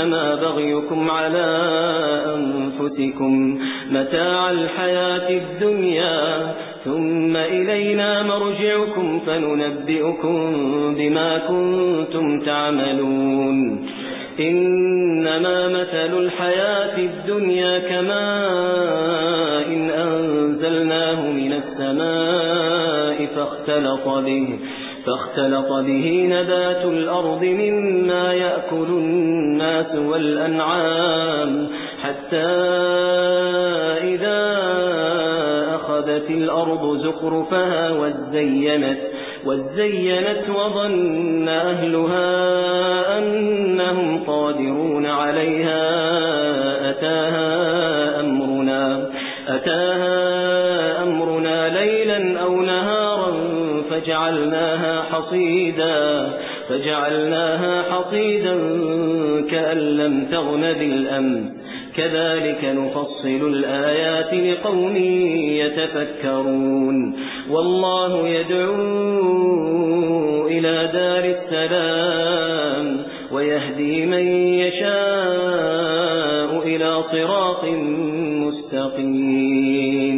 إنما بغيكم على أنفسكم متاع الحياة الدنيا ثم إلينا مرجعكم فننبئكم بما كنتم تعملون إنما مثل الحياة الدنيا كما إن أنزلناه من السماء فاختلط به فاختلط به نبات الأرض مما يأكل الناس والأنعام حتى إذا أخذت الأرض زخرفها وزينت وزينت وظن أهلها أنهم قادرون عليها. أتاها أمرنا أتاها أمرنا ليلا أو نهارا فجعلناها حصيدا. فجعلناها حصيدا كأن لم تغن بالأمن. كذلك نفصل الآيات لقوم يتفكرون. والله يدعو إلى دار السلام ويهدي من يشاء إلى صراط مستقيم.